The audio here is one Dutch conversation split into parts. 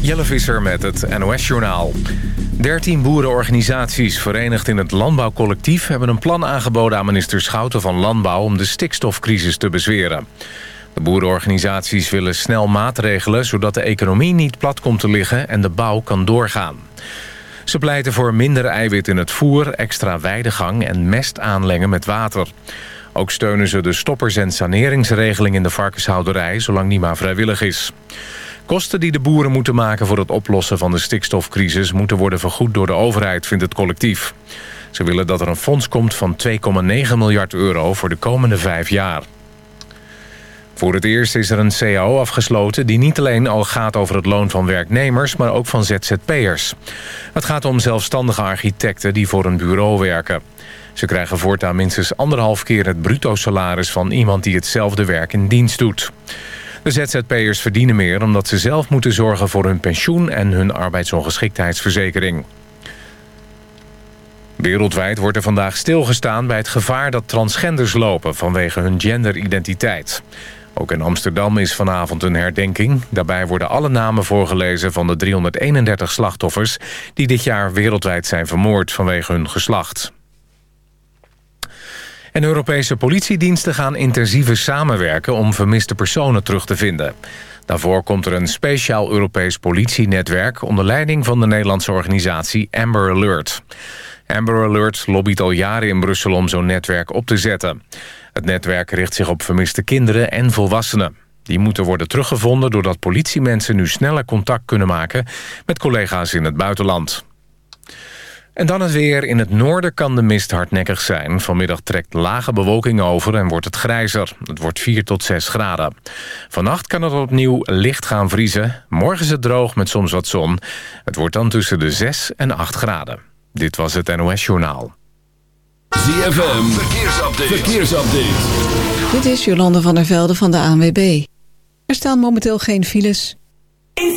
Jelle Visser met het NOS-journaal. Dertien boerenorganisaties verenigd in het Landbouwcollectief... hebben een plan aangeboden aan minister Schouten van Landbouw... om de stikstofcrisis te bezweren. De boerenorganisaties willen snel maatregelen... zodat de economie niet plat komt te liggen en de bouw kan doorgaan. Ze pleiten voor minder eiwit in het voer, extra weidegang... en mest aanlengen met water. Ook steunen ze de stoppers- en saneringsregeling in de varkenshouderij... zolang die maar vrijwillig is. Kosten die de boeren moeten maken voor het oplossen van de stikstofcrisis... moeten worden vergoed door de overheid, vindt het collectief. Ze willen dat er een fonds komt van 2,9 miljard euro voor de komende vijf jaar. Voor het eerst is er een CAO afgesloten die niet alleen al gaat over het loon van werknemers, maar ook van ZZP'ers. Het gaat om zelfstandige architecten die voor een bureau werken. Ze krijgen voortaan minstens anderhalf keer het bruto salaris van iemand die hetzelfde werk in dienst doet. De ZZP'ers verdienen meer omdat ze zelf moeten zorgen voor hun pensioen en hun arbeidsongeschiktheidsverzekering. Wereldwijd wordt er vandaag stilgestaan bij het gevaar dat transgenders lopen vanwege hun genderidentiteit. Ook in Amsterdam is vanavond een herdenking. Daarbij worden alle namen voorgelezen van de 331 slachtoffers... die dit jaar wereldwijd zijn vermoord vanwege hun geslacht. En Europese politiediensten gaan intensieve samenwerken... om vermiste personen terug te vinden. Daarvoor komt er een speciaal Europees politienetwerk... onder leiding van de Nederlandse organisatie Amber Alert. Amber Alert lobbyt al jaren in Brussel om zo'n netwerk op te zetten. Het netwerk richt zich op vermiste kinderen en volwassenen. Die moeten worden teruggevonden doordat politiemensen nu sneller contact kunnen maken... met collega's in het buitenland. En dan het weer. In het noorden kan de mist hardnekkig zijn. Vanmiddag trekt lage bewolking over en wordt het grijzer. Het wordt 4 tot 6 graden. Vannacht kan het opnieuw licht gaan vriezen. Morgen is het droog met soms wat zon. Het wordt dan tussen de 6 en 8 graden. Dit was het NOS Journaal. ZFM, verkeersupdate. verkeersupdate. Dit is Jolande van der Velde van de ANWB. Er staan momenteel geen files. In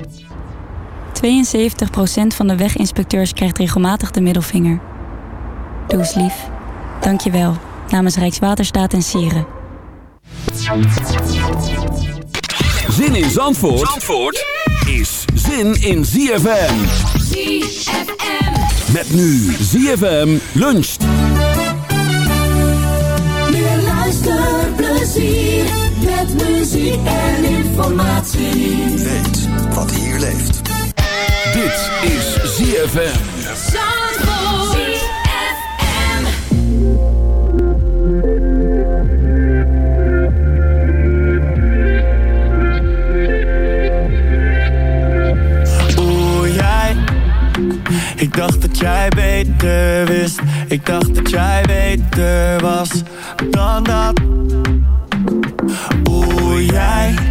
72% van de weginspecteurs krijgt regelmatig de middelvinger. Doe eens lief. Dank je wel. Namens Rijkswaterstaat en Sieren. Zin in Zandvoort, Zandvoort is zin in ZFM. ZFM. Met nu ZFM luncht. Meer luisterplezier met muziek en informatie. Weet wat hier leeft. Dit is ZFM. Oeh, jij. Ik dacht dat jij beter wist. Ik dacht dat jij beter was dan dat. Oeh, jij.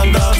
London.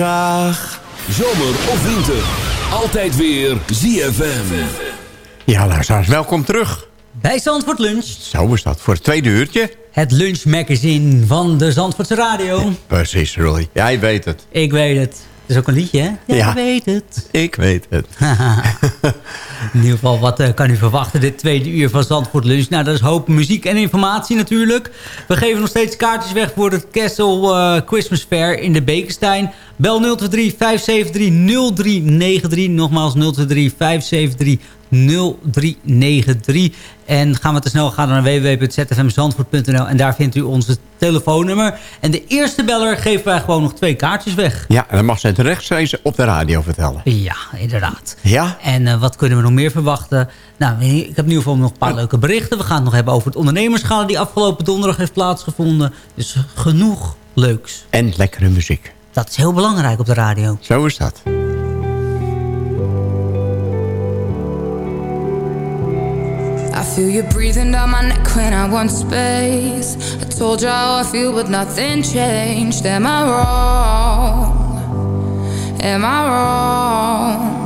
Kraag Zomer of winter. Altijd weer ZFM. Ja, luisteraars, welkom terug. Bij Zandvoort Lunch. Zo is dat, voor het tweede uurtje. Het lunchmagazine van de Zandvoortse Radio. Precies, Roy. Jij weet het. Ik weet het. Het is ook een liedje, hè? Jij Ja. weet het. Ik weet het. In ieder geval, wat eh, kan u verwachten dit tweede uur van Zandvoort Lunch? Nou, dat is hoop muziek en informatie natuurlijk. We geven nog steeds kaartjes weg voor het Castle eh, Christmas Fair in de Bekenstein. Bel 023 573 0393. Nogmaals 023 573 0393. En gaan we te snel gaan naar www.zfmzandvoort.nl en daar vindt u onze telefoonnummer. En de eerste beller geven wij gewoon nog twee kaartjes weg. Ja, en dan mag ze het rechtstreeks op de radio vertellen. Ja, inderdaad. Ja? En eh, wat kunnen we nog meer verwachten? Nou, ik heb in ieder geval nog een paar leuke berichten. We gaan het nog hebben over het ondernemerschala die afgelopen donderdag heeft plaatsgevonden. Dus genoeg leuks. En lekkere muziek. Dat is heel belangrijk op de radio. Zo is dat. I feel you breathing down my neck when I want space. I told you how I feel, but nothing changed. Am I wrong? Am I wrong?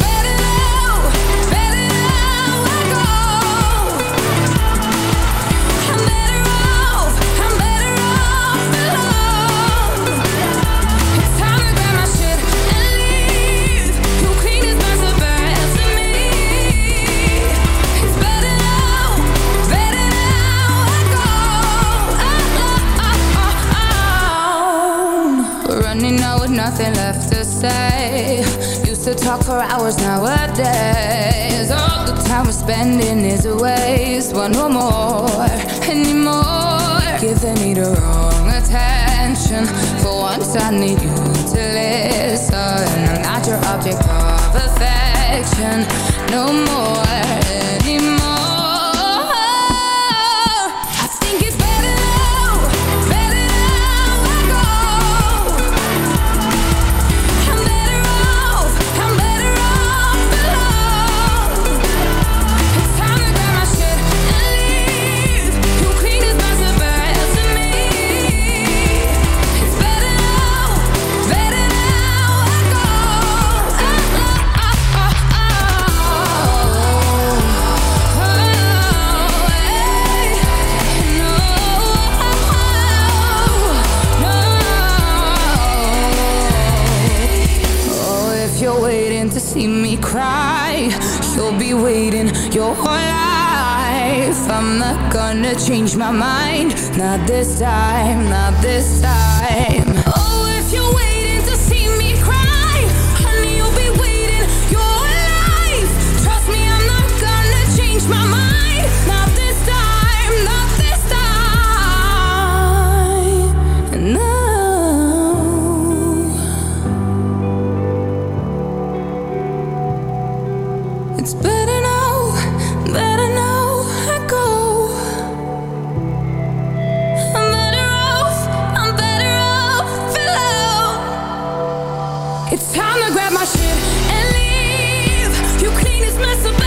Christmas.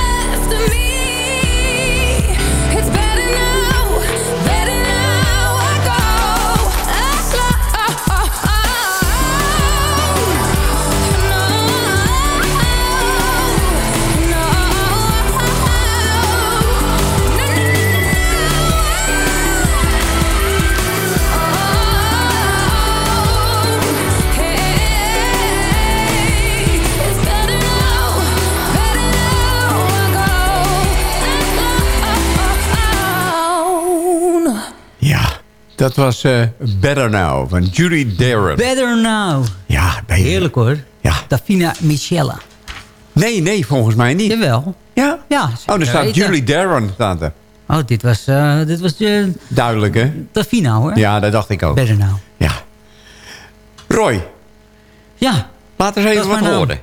Dat was eh, Better Now van Judy Darren. Better Now. Ja, ben je... Heerlijk hoor. Ja. Davina Michella. Nee, nee, volgens mij niet. Jawel. Ja? Ja. Oh, er staat. Julie Darren. Staat er. Oh, dit was, eh dit was uh, Duidelijk, hè? Davina hoor. Ja, dat dacht ik ook. Better Now. Ja. Roy. Ja. Laat eens even wat horen.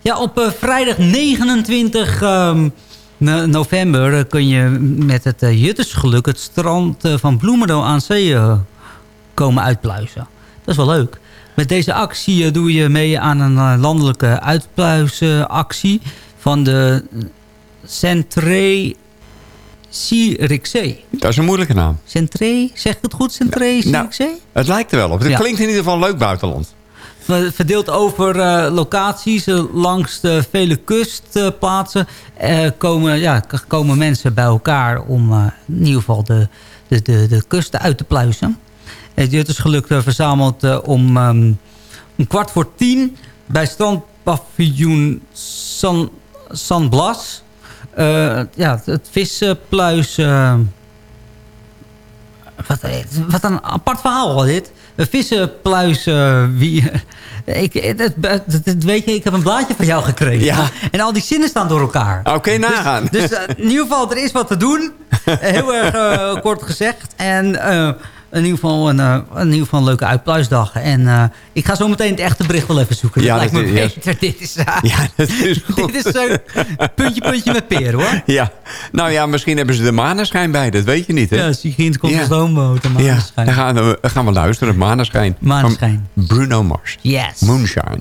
Ja, op eh, vrijdag 29 ehm, no- november eh, kun je met het uh, Juttersgeluk... het strand eh, van Bloemendaal aan zee eh, komen uitpluizen. Dat is wel leuk. Met deze actie eh, doe je mee aan een eh, landelijke uitpluisactie... van de Centre Sirixee. Dat is een moeilijke naam. Centre, zeg ik het goed? Centre Nou, Sirixee? het lijkt er wel op. Het Ja. klinkt in ieder geval leuk buitenland. Ver- Verdeeld over eh, locaties eh, langs de vele kustplaatsen eh, komen, ja, komen mensen bij elkaar om in ieder geval de, de, de, kusten uit te pluizen. Het Juttersgeluk eh, verzamelt eh, om een kwart voor tien bij strandpaviljoen San, San Blas. Ja, het eh, wat, wat een apart verhaal al dit. Een vissenpluis. eh, wie, ik, dat, dat, dat weet je, ik heb een blaadje van jou gekregen. Ja. En al die zinnen staan door elkaar. Oké, nagaan. Dus, dus, eh, in ieder geval, er is wat te doen. Eh, Heel erg eh, kort gezegd. En eh, in, ieder geval een, eh, in ieder geval een leuke uitpluisdag. En eh, ik ga zo meteen het echte bericht wel even zoeken. Ja, dat lijkt me dat is- beter. Dit is, eh, Ja, dat is goed. dit is eh, puntje, puntje met peer, hoor. Ja, nou ja, misschien hebben ze de maneschijn bij. Dat weet je niet, hè? Ja, Sigint komt Ja. de stoomboot. en Ja, maneschijn. dan gaan we, gaan we luisteren. Maneschijn. Maneschijn. Bruno Mars. Yes. Moonshine.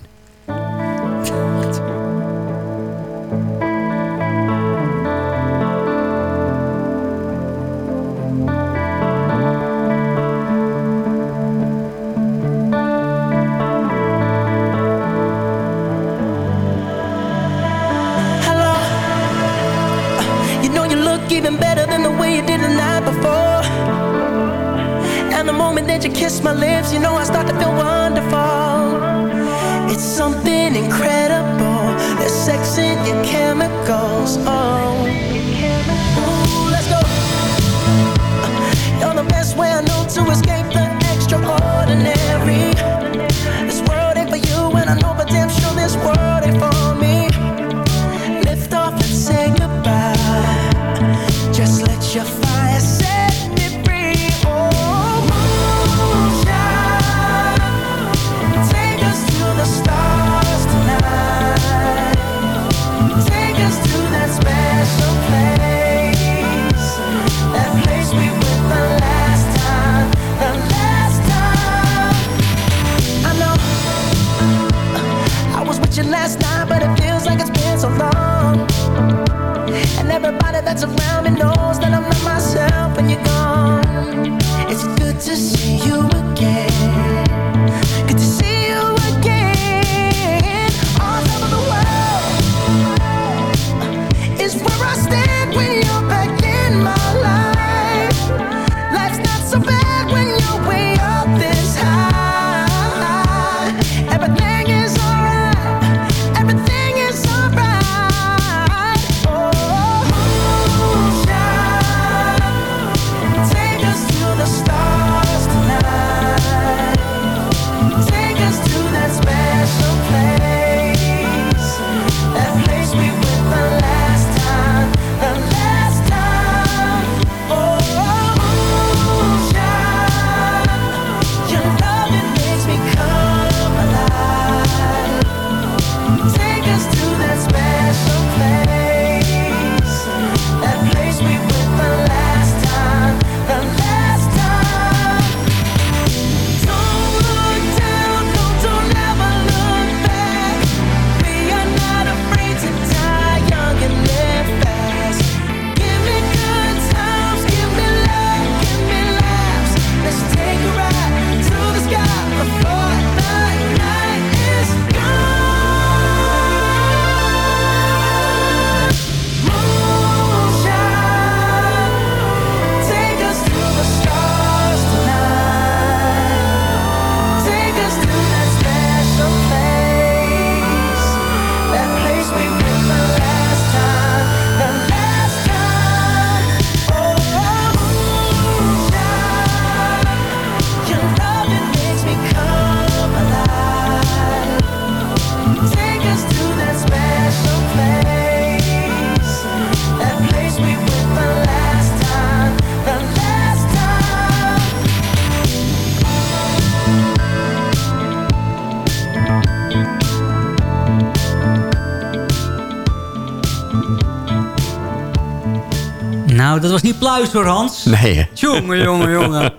Was niet pluis hoor, Hans. Nee? Jongen, jongen, jongen.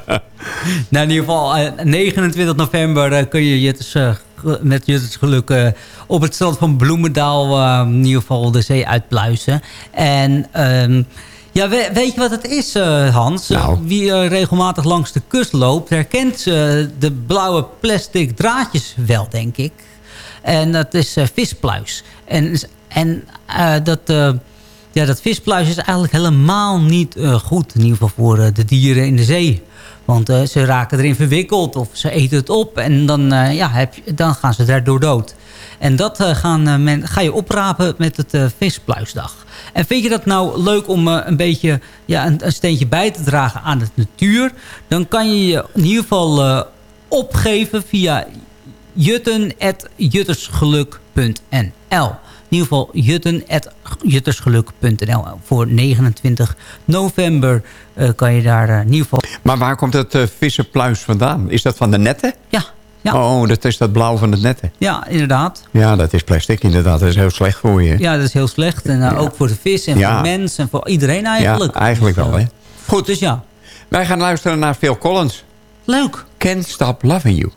nou, in ieder geval, eh, 29 november eh, kun je Jutters, eh, met Jutters geluk eh, op het strand van Bloemendaal eh, in ieder geval de zee uitpluizen. En ehm, ja, we- weet je wat het is, eh, Hans? Nou. Wie eh, regelmatig langs de kust loopt, herkent eh, de blauwe plastic draadjes wel, denk ik. En dat is eh, vispluis. En, en eh, dat, eh, ja, dat vispluis is eigenlijk helemaal niet eh, goed. In ieder geval voor eh, de dieren in de zee. Want eh, ze raken erin verwikkeld of ze eten het op. En dan, ja, heb dan gaan ze daardoor dood. En dat gaan, men, ga je oprapen met het vispluisdag. En vind je dat nou leuk om een beetje ja, een, een steentje bij te dragen aan de natuur? Dan kan je je in ieder geval opgeven via jutten.juttersgeluk.nl. In ieder geval jutten.juttersgeluk.nl. Voor 29 november eh, kan je daar eh, in ieder geval... Maar waar komt het eh, vissenpluis vandaan? Is dat van de netten? Ja. ja. Oh, dat is dat blauw van de netten. Ja, inderdaad. Ja, dat is plastic inderdaad. Dat is heel slecht voor je. Ja, dat is heel slecht. En ook voor de vis en Ja. voor de mens en voor iedereen eigenlijk. Ja, eigenlijk wel, hè? Goed. Dus ja. Wij gaan luisteren naar Phil Collins. Leuk. Can't Stop Loving You.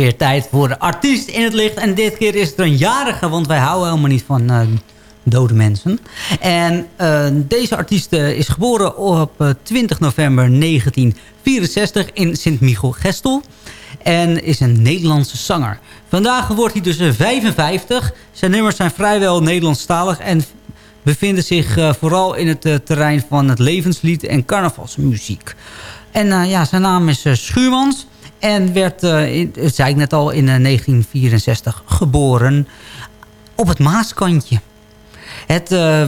Weer tijd voor de artiest in het licht. En dit keer is het een jarige, want wij houden helemaal niet van eh, dode mensen. En eh, deze artiest eh, is geboren op eh, 20 november 1964 in Sint-Michel-Gestel. En is een Nederlandse zanger. Vandaag wordt hij dus eh, 55. Zijn nummers zijn vrijwel Nederlandstalig en bevinden zich vooral in het terrein van het levenslied en carnavalsmuziek. En ja, zijn naam is Schuurmans. En werd, eh, in, dat zei ik net al, in eh, 1964 geboren op het Maaskantje. Het, eh,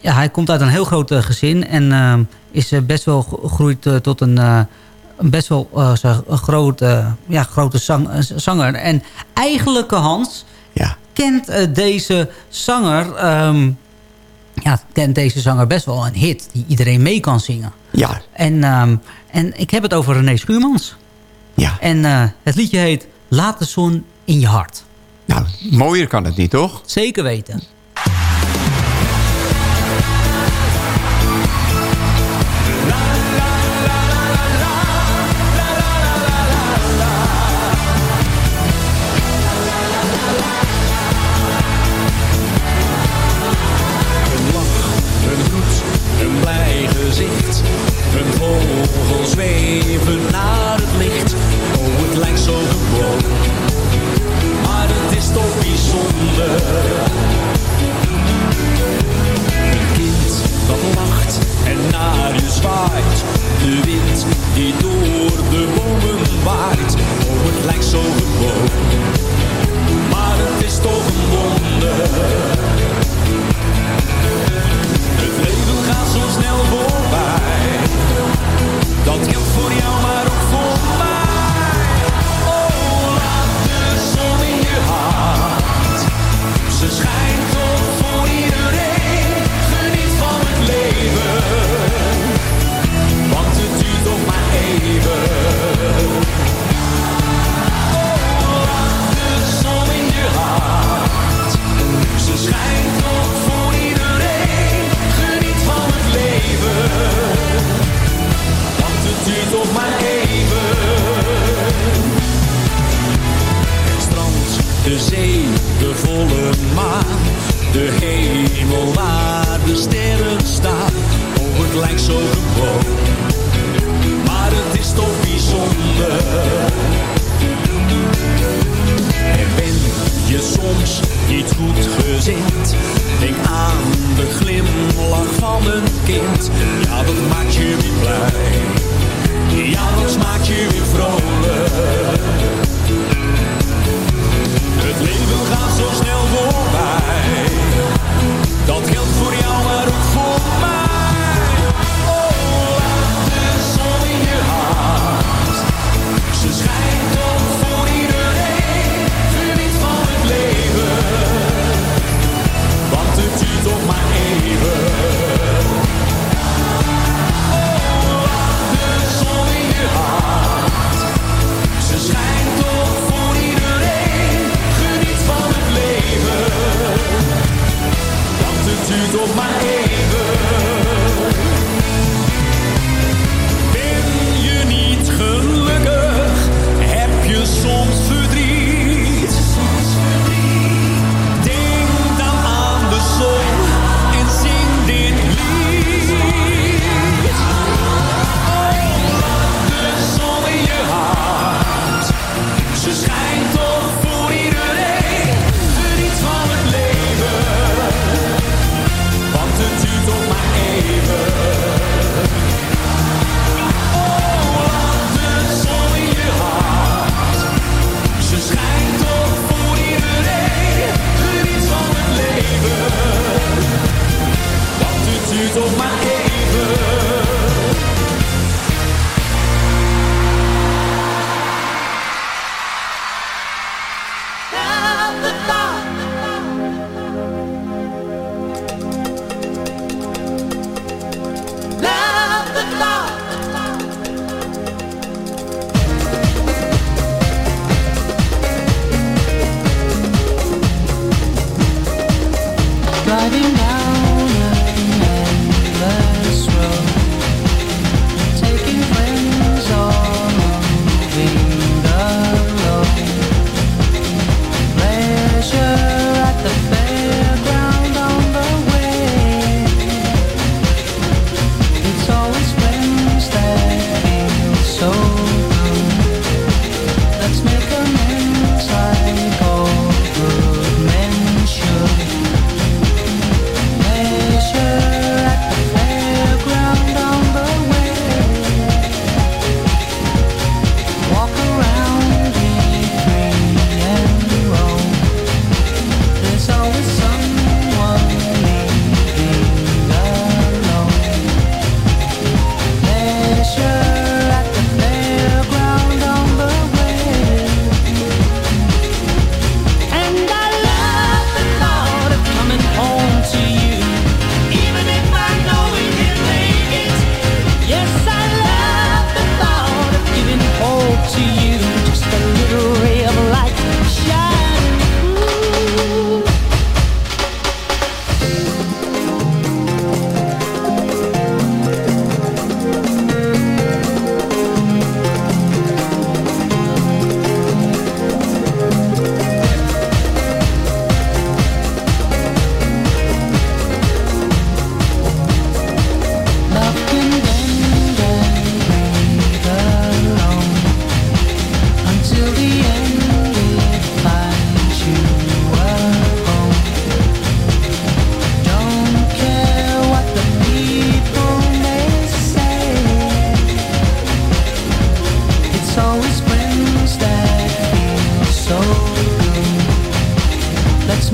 ja, hij komt uit een heel groot eh, gezin en eh, is eh, best wel gegroeid eh, tot een, eh, best wel eh, een grote, ja, grote zang, eh, zanger. En eigenlijke Hans kent eh, deze zanger... ehm, ja, kent deze zanger best wel een hit die iedereen mee kan zingen. Ja. En, ehm, en ik heb het over René Schuurmans. Ja. En eh, het liedje heet Laat de zon in je hart. Nou, mooier kan het niet, toch? Zeker weten.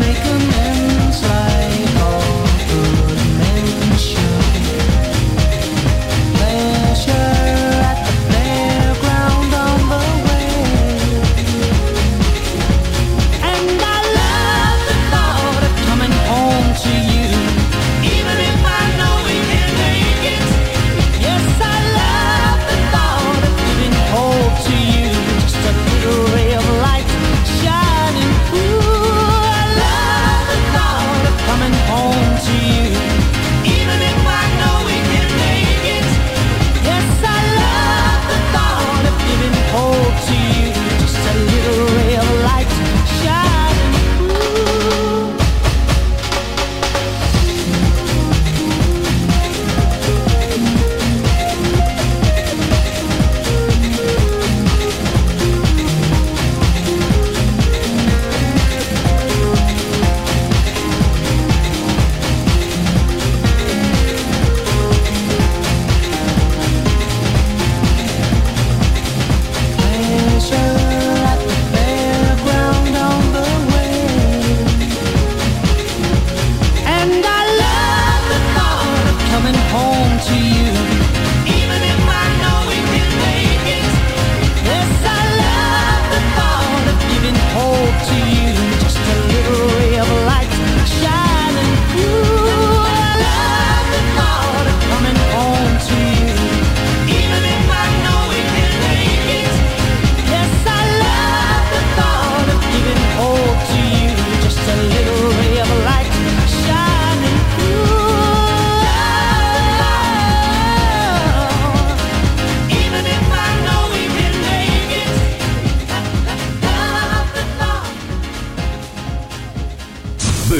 make a mess.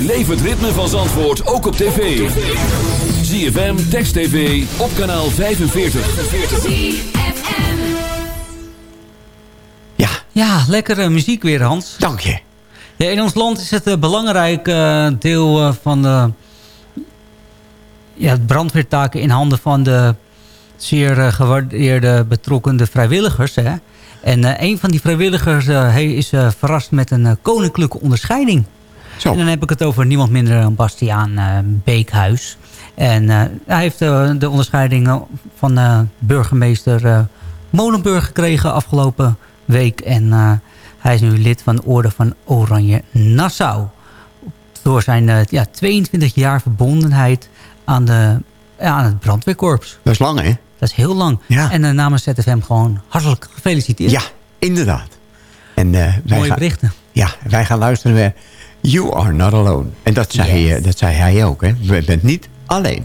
Beleef het ritme van Zandvoort ook op tv. ZFM, Text TV, op kanaal 45. Ja, lekkere muziek weer, Hans. Dank je. Ja, in ons land is het een belangrijk eh, deel eh, van de ja, brandweertaken in handen van de zeer eh, gewaardeerde betrokkende vrijwilligers. Hè? En eh, een van die vrijwilligers eh, hij is eh, verrast met een eh, koninklijke onderscheiding. En dan heb ik het over niemand minder dan Bastiaan eh, Beekhuis. En eh, hij heeft eh, de onderscheiding van burgemeester Molenburg gekregen afgelopen week. En hij is nu lid van de Orde van Oranje Nassau. Door zijn ja, 22 jaar verbondenheid aan, de, ja, aan het brandweerkorps. Dat is lang, hè? Dat is heel lang. En uh, namens ZFM gewoon hartelijk gefeliciteerd. Ja, inderdaad. En, eh, wij Mooie gaan, berichten. Ja, wij gaan luisteren naar You Are Not Alone. En dat zei, eh, dat zei hij ook, hè? Je bent niet alleen.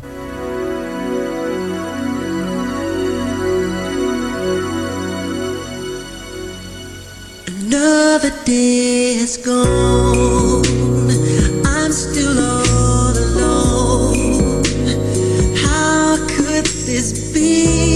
Another day is gone. I'm still all alone. How could this be?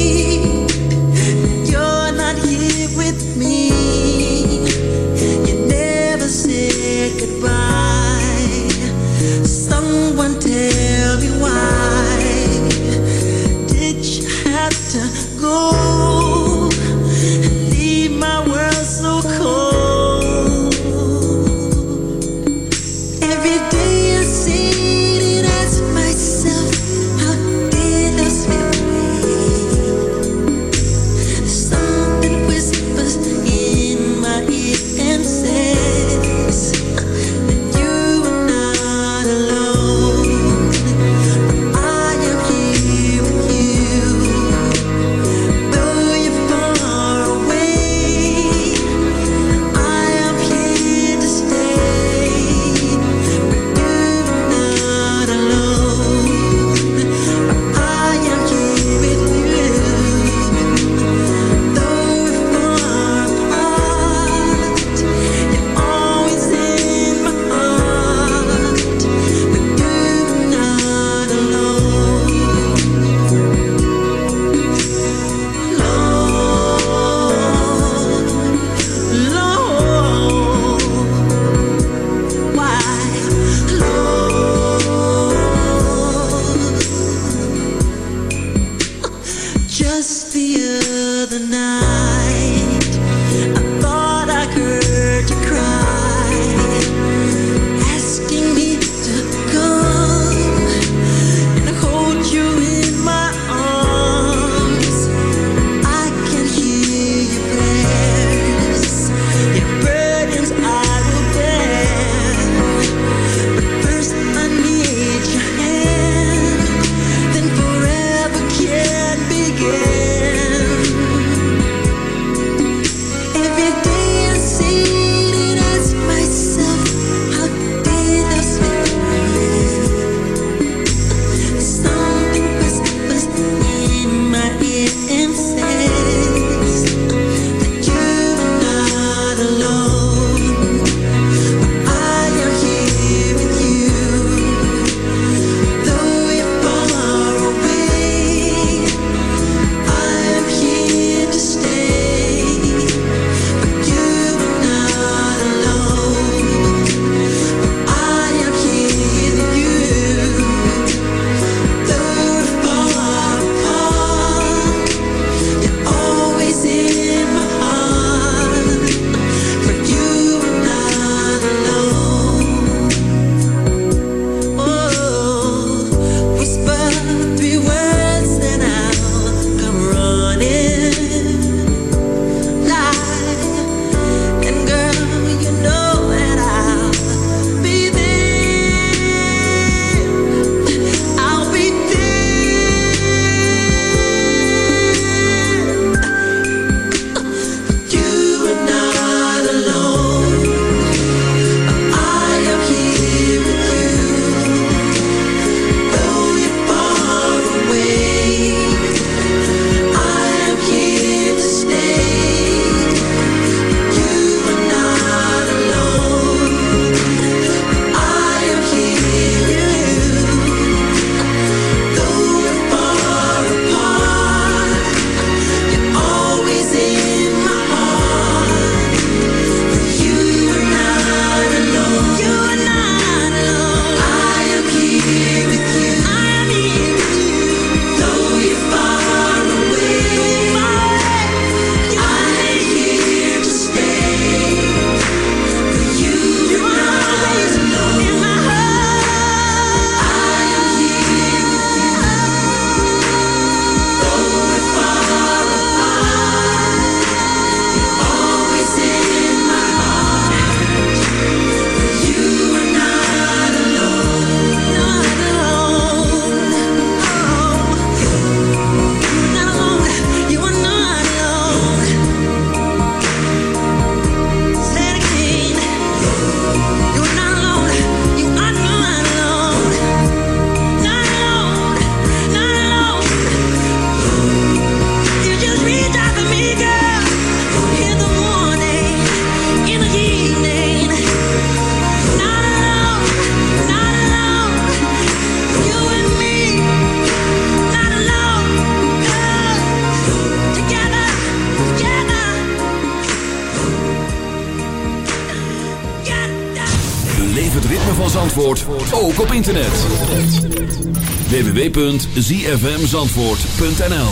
www.zfmzandvoort.nl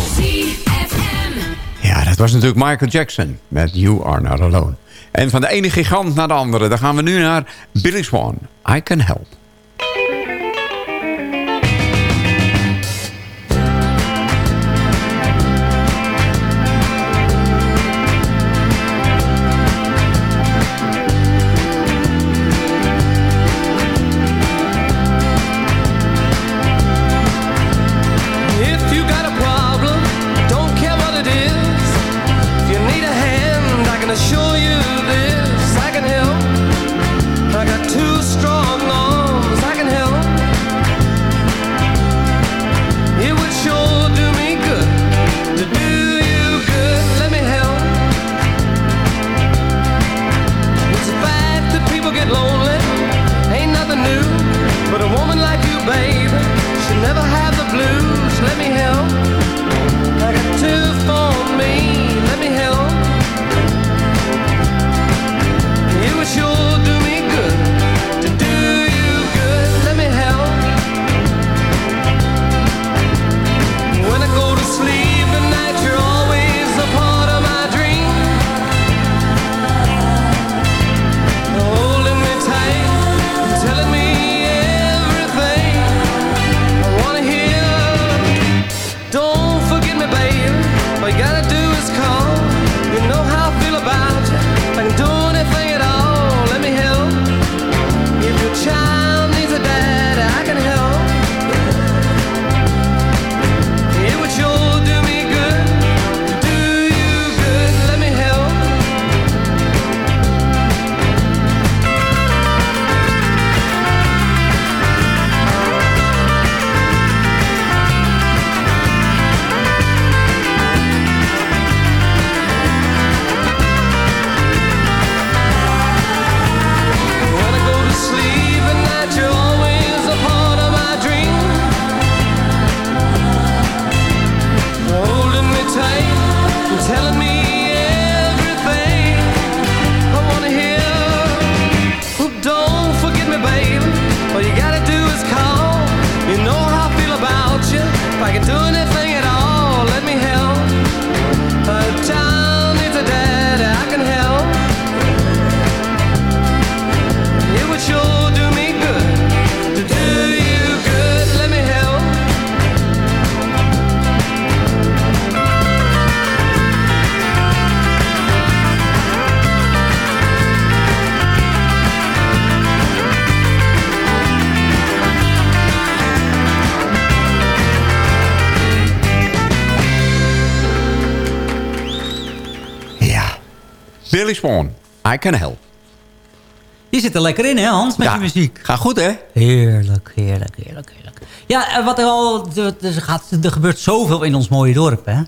Ja, dat was natuurlijk Michael Jackson met You Are Not Alone. En van de ene gigant naar de andere, dan gaan we nu naar Billy Swan. I Can Help. Swan, I Can Help. Je zit er lekker in, hè Hans, met Ja, je muziek. Gaat goed, hè? Heerlijk, heerlijk, heerlijk, heerlijk. Ja, eh, wat er al... Er, gaat, er gebeurt zoveel in ons mooie dorp, hè.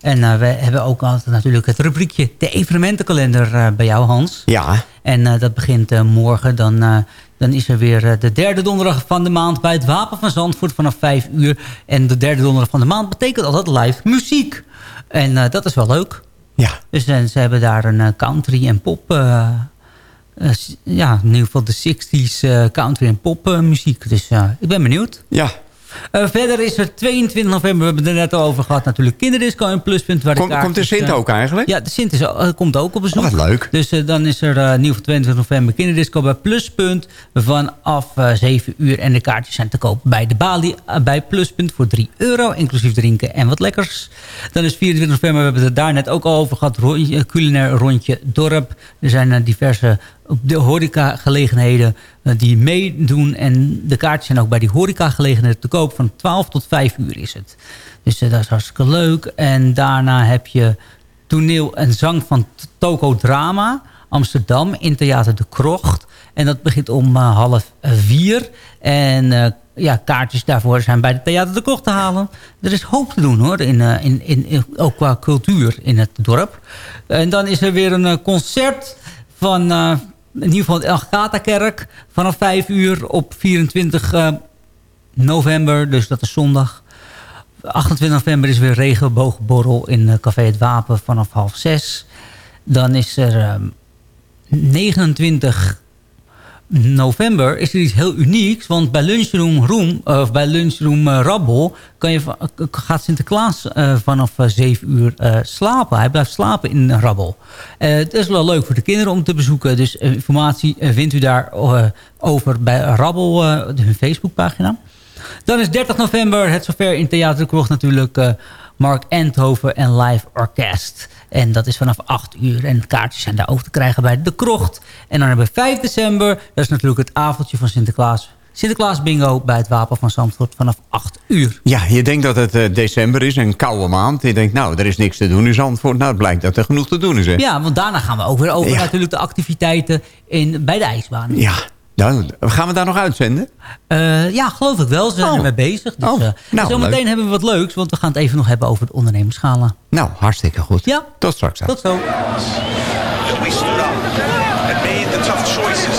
En eh, we hebben ook altijd natuurlijk het rubriekje... de evenementenkalender eh, bij jou, Hans. Ja. En dat begint morgen. Dan, dan is er weer de derde donderdag van de maand... bij het Wapen van Zandvoort vanaf 5 uur. En de derde donderdag van de maand betekent altijd live muziek. En dat is wel leuk. Ja. Dus ze hebben daar een eh, country en pop... eh, eh, ja, in ieder geval de 60s eh, country en pop muziek. Dus ik ben benieuwd. Ja. Eh, verder is er 22 november, we hebben het er net al over gehad, natuurlijk Kinderdisco en Pluspunt. Waar de Komt- komt de Sint eh, ook eigenlijk? Ja, de Sint is, eh, komt ook op bezoek. Oh, wat leuk. Dus dan is er in ieder geval 22 november Kinderdisco bij Pluspunt vanaf eh 7 uur. En de kaartjes zijn te koop bij de balie eh, bij Pluspunt voor 3 euro, inclusief drinken en wat lekkers. Dan is 24 november, we hebben het er daar net ook al over gehad, rondje, eh, culinair rondje dorp. Er zijn diverse op de horecagelegenheden eh, die meedoen. En de kaartjes zijn ook bij die horecagelegenheden te koop. Van 12 tot 5 uur is het. Dus eh, dat is hartstikke leuk. En daarna heb je toneel en zang van Toko Drama. Amsterdam in Theater de Krocht. En dat begint om eh, half vier. En ja, kaartjes daarvoor zijn bij Theater de Krocht te halen. Er is hoop te doen hoor, in, in, in, in- ook qua cultuur in het dorp. En dan is er weer een concert van in ieder geval de Agatha-kerk. Vanaf 5 uur op 24 eh, november, dus dat is zondag. 28 november is weer regenboogborrel in eh, Café Het Wapen vanaf half zes. Dan is er ehm, 29 november is er iets heel unieks. Want bij Lunchroom, Room, eh, of bij Lunchroom eh, Rabbel kan je, gaat Sinterklaas eh, vanaf eh, 7 uur eh, slapen. Hij blijft slapen in Rabbel. Eh, het is wel leuk voor de kinderen om te bezoeken. Dus eh, informatie eh, vindt u daar eh, over bij Rabbel, eh, hun Facebookpagina. Dan is 30 november het zover in Theater Krocht natuurlijk... eh, Mark Endhoven en Live Orkest. En dat is vanaf 8 uur. En kaartjes zijn daar ook te krijgen bij De Krocht. En dan hebben we 5 december. Dat is natuurlijk het avondje van Sinterklaas. Sinterklaas bingo bij het Wapen van Zandvoort vanaf 8 uur. Ja, je denkt dat het eh, december is, een koude maand. Je denkt, nou, er is niks te doen in Zandvoort. Nou, het blijkt dat er genoeg te doen is, hè? Ja, want daarna gaan we ook weer over Ja. natuurlijk de activiteiten in, bij de ijsbaan. Ja. Nou, gaan we daar nog uitzenden? Eh, ja, geloof ik wel. Ze zijn Oh. ermee bezig. Dus, Oh, eh, nou, zometeen leuk. hebben we wat leuks. Want we gaan het even nog hebben over de ondernemerschala. Nou, hartstikke goed. Ja. Tot straks. Tot zo. we stood up and made the tough choices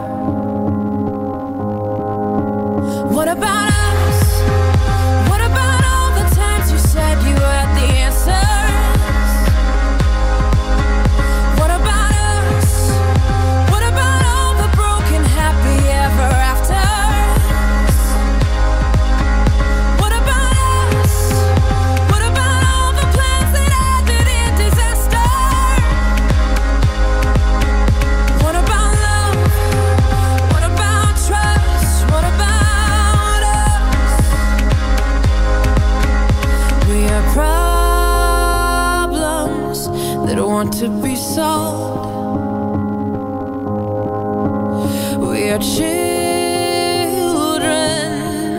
We are children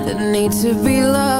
that need to be loved.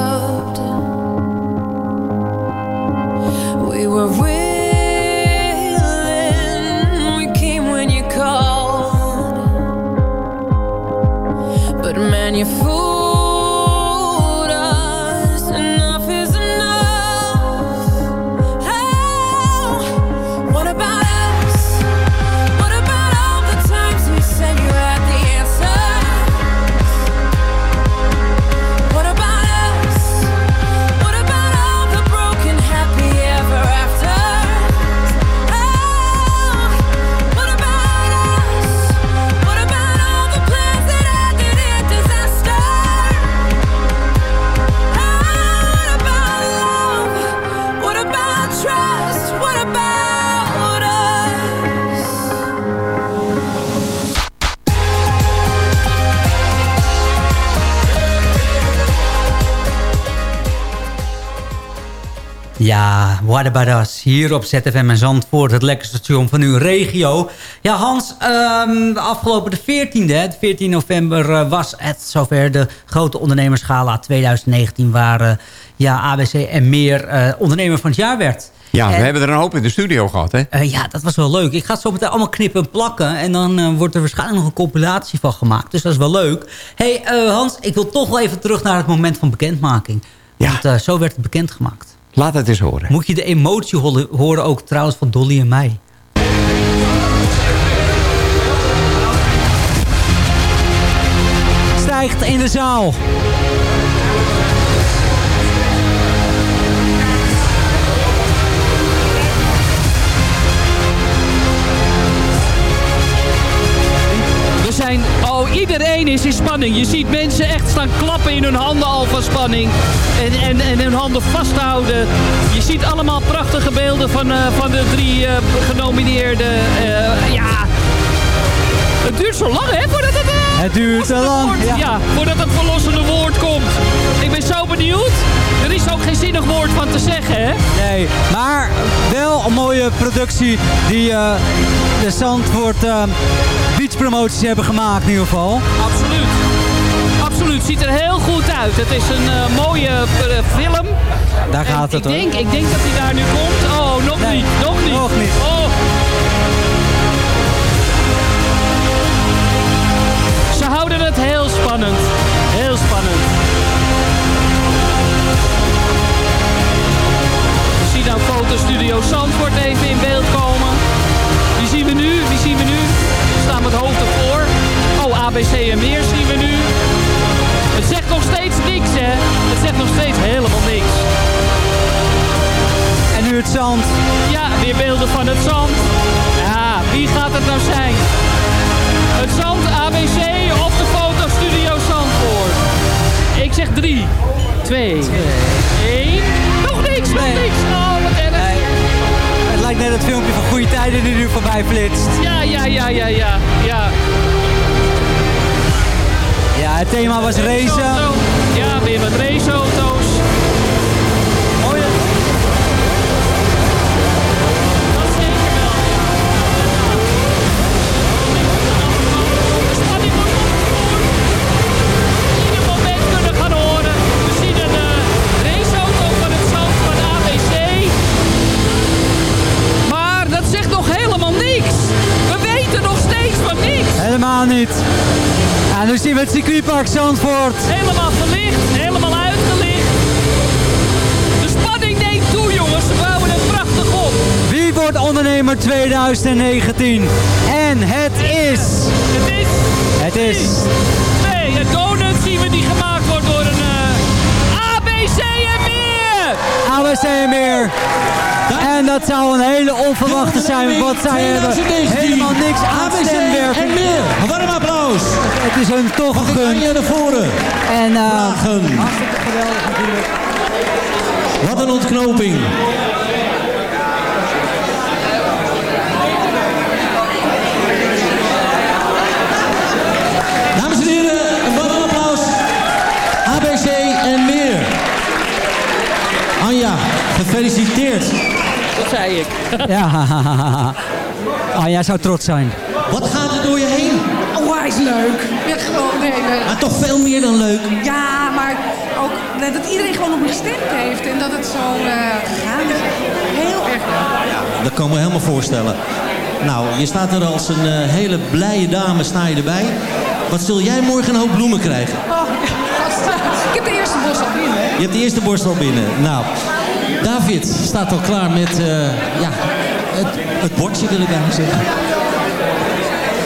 What About Us, hier op ZFM en Zandvoort, het lekkerste station van uw regio. Ja, Hans, de afgelopen de 14e, hè, de 14 november, eh, was het zover de grote ondernemerschala 2019... waar eh, ja, ABC en meer eh, ondernemer van het jaar werd. Ja, we En- hebben er een hoop in de studio gehad, hè? Ja, dat was wel leuk. Ik ga het zo meteen allemaal knippen en plakken. En dan wordt er waarschijnlijk nog een compilatie van gemaakt. Dus dat is wel leuk. hey, Hans, ik wil toch wel even terug naar het moment van bekendmaking. Want eh, zo werd het bekendgemaakt. Laat het eens horen. Moet je de emotie horen, ook trouwens van Dolly en mij. Stijgt in de zaal. Iedereen is in spanning. Je ziet mensen echt staan klappen in hun handen al van spanning. En, en, en hun handen vasthouden. Je ziet allemaal prachtige beelden van, eh, van de drie eh, genomineerden. Eh, ja, het duurt zo lang, hè, voordat het... Het duurt te lang. ja. Ja. voordat het verlossende woord komt. Ik ben zo benieuwd. Er is ook geen zinnig woord van te zeggen, hè? Nee, maar wel een mooie productie die de Zandvoort beachpromoties hebben gemaakt in ieder geval. Absoluut. Absoluut. Ziet er heel goed uit. Het is een eh, mooie eh, film. Daar En gaat het ik hoor. denk, ik denk dat hij daar nu komt. Oh, nog Nee, niet. Nog niet. nog niet. Oh. Ze houden het heel spannend. Heel spannend. We zien fotostudio Zandvoort even in beeld komen. Die zien we nu, die zien we nu. We staan met hoofd ervoor. Oh, ABC en meer zien we nu. Het zegt nog steeds niks, hè. Het zegt nog steeds helemaal niks. En nu het zand. Ja, weer beelden van het zand. Ja, wie gaat het nou zijn? Het zand, ABC of de fotostudio Zandvoort? Ik zeg drie, twee, één. Nog niks, nog niks. Oh, wat erg. Lijkt net het filmpje van Goede Tijden die nu voorbij flitst. Ja, ja, ja, ja, ja, ja. Ja, het thema was racen. Ja, weer wat raceauto's. Niks. Helemaal niet. En nu zien we het circuitpark Zandvoort. Helemaal verlicht, helemaal uitgelicht. De spanning neemt toe, jongens. Ze bouwen het prachtig op. Wie wordt ondernemer 2019? En het is... Het is... Het is... Nee, een donut zien we die gemaakt wordt door een eh, ABC en meer. En meer. En dat zou een hele onverwachte zijn, want zij hebben helemaal niks aan en meer. Een warm applaus. Het is hun toch gegund. Anja naar voren En uh, hartstikke geweldig natuurlijk. Wat een ontknoping. Dames en heren, een warm applaus. ABC en meer. Anja, gefeliciteerd. Dat zei ik. Ja, ah, jij zou trots zijn. Wat gaat er door je heen? Oh, hij is leuk. Ja, gewoon, nee, nee. Maar toch veel meer dan leuk. Ja, maar ook dat iedereen gewoon op me gestemd heeft. En dat het zo eh, gegaan is. Heel erg leuk. Dat kan ik me helemaal voorstellen. Nou, je staat er als een eh, hele blije dame, sta je erbij. Wat zul jij morgen een hoop bloemen krijgen? Oh, gast, ik heb de eerste bos al binnen. Je hebt de eerste borst al binnen. Nou, David staat al klaar met eh, ja, het, het bordje, wil ik eigenlijk zeggen.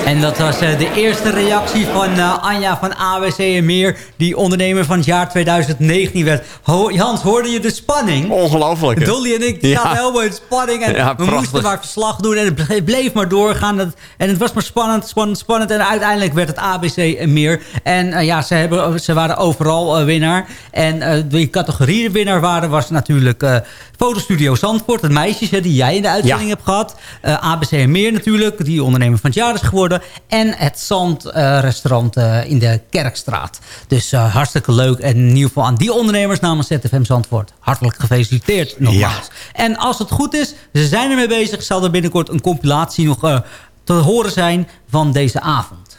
En dat was eh, de eerste reactie van eh, Anja van ABC en meer. Die ondernemer van het jaar 2019 werd. Ho Hans, hoorde je de spanning? Ongelooflijk. hè? Dolly en ik Ja. zaten helemaal in spanning. En Ja, we moesten maar verslag doen. En het ble- bleef maar doorgaan. Dat- En het was maar spannend, spannend, spannend. En uiteindelijk werd het ABC en meer. En eh, ja, ze, hebben, ze waren overal winnaar. En de categorie winnaar waren was natuurlijk Fotostudio Zandvoort. Het meisjes hè, die jij in de uitzending Ja. hebt gehad. Eh, ABC en meer natuurlijk. Die ondernemer van het jaar is geworden. En het Zandrestaurant eh in de Kerkstraat. Dus eh, hartstikke leuk. En in ieder geval aan die ondernemers namens ZFM Zandvoort. Hartelijk gefeliciteerd nogmaals. En als het goed is, ze zijn ermee bezig. Zal er binnenkort een compilatie nog eh, te horen zijn van deze avond.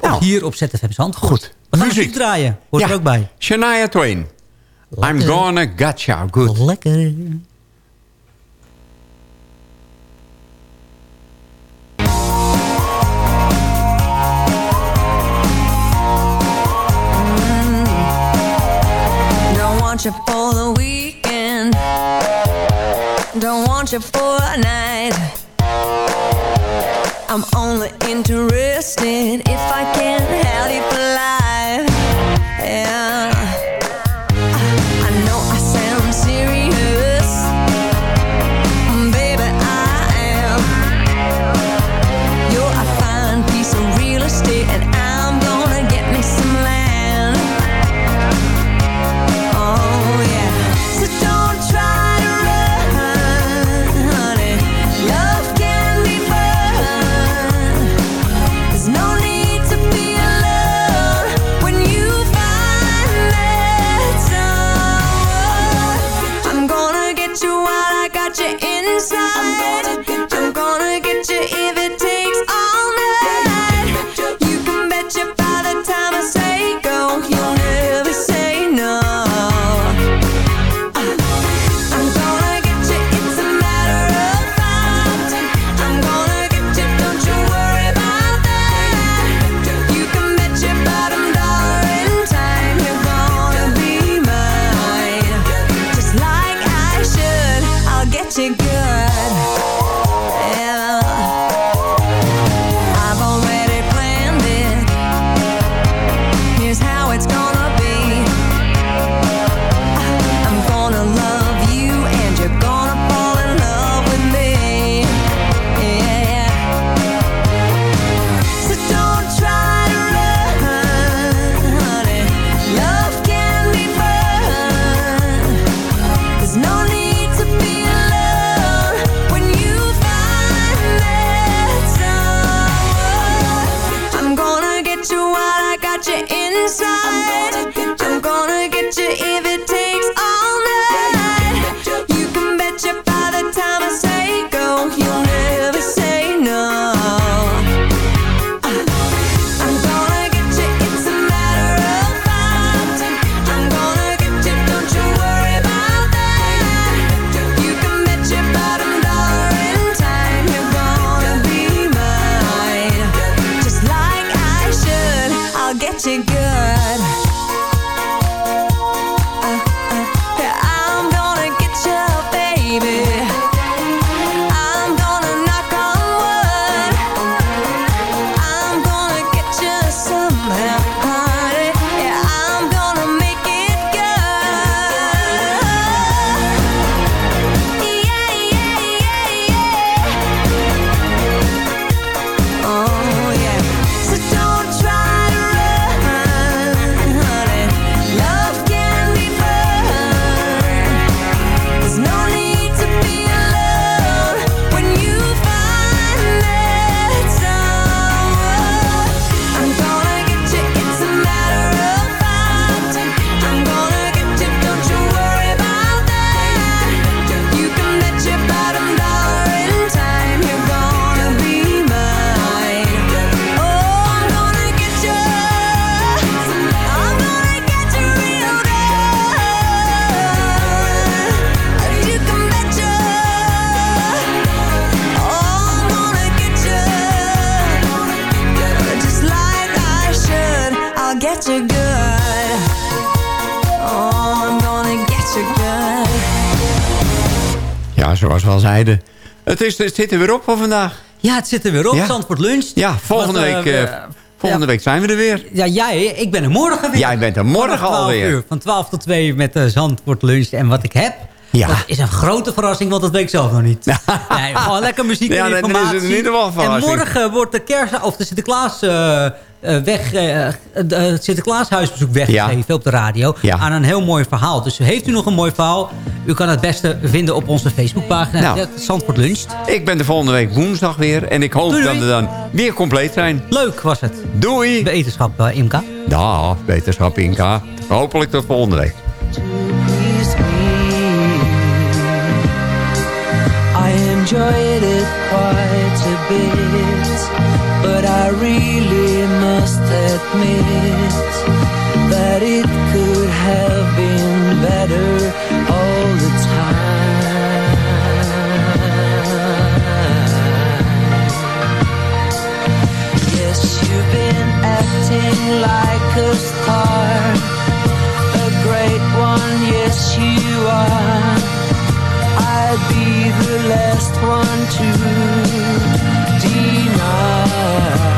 Ook hier op ZFM Zandvoort. Goed. We gaan Muziek. draaien. Hoort Ja. er ook bij. Shania Twain. I'm gonna get you. Good. Lekker. Want you for the weekend. Don't want you for a night. I'm only interested if I can have you for al zeiden. Het, is, het zit er weer op voor vandaag. Ja, het zit er weer op. Ja. Zandvoort Lunch. Ja, volgende Wat, week... eh, eh, volgende week zijn we er weer. Ja, jij, ik ben er morgen weer. Jij bent er morgen 12 alweer. uur, van 12 tot 2 met uh, Zandvoort Lunch. En wat ik heb, Ja. dat is een grote verrassing, want dat weet ik zelf nog niet. nee, gewoon lekker muziek Ja, en dan is het informatie. in ieder geval en morgen wordt de kerst, of de Sinterklaas... eh, eh, weg, eh, eh, het Sinterklaashuisbezoek weggegeven op de radio. Ja. Aan een heel mooi verhaal. Dus heeft u nog een mooi verhaal? U kan het beste vinden op onze Facebookpagina. Nou. Ja, Zandvoort Lunch. Ik ben de volgende week woensdag weer. En ik hoop Doei, dat we dan weer compleet zijn. Leuk was het. Doei. Wetenschap, uh, Imka. Ja, wetenschap Inka. Hopelijk tot volgende week. I enjoyed it quite a bit, admit that it could have been better all the time. Yes, you've been acting like a star, a great one, yes, you are. I'd be the last one to deny.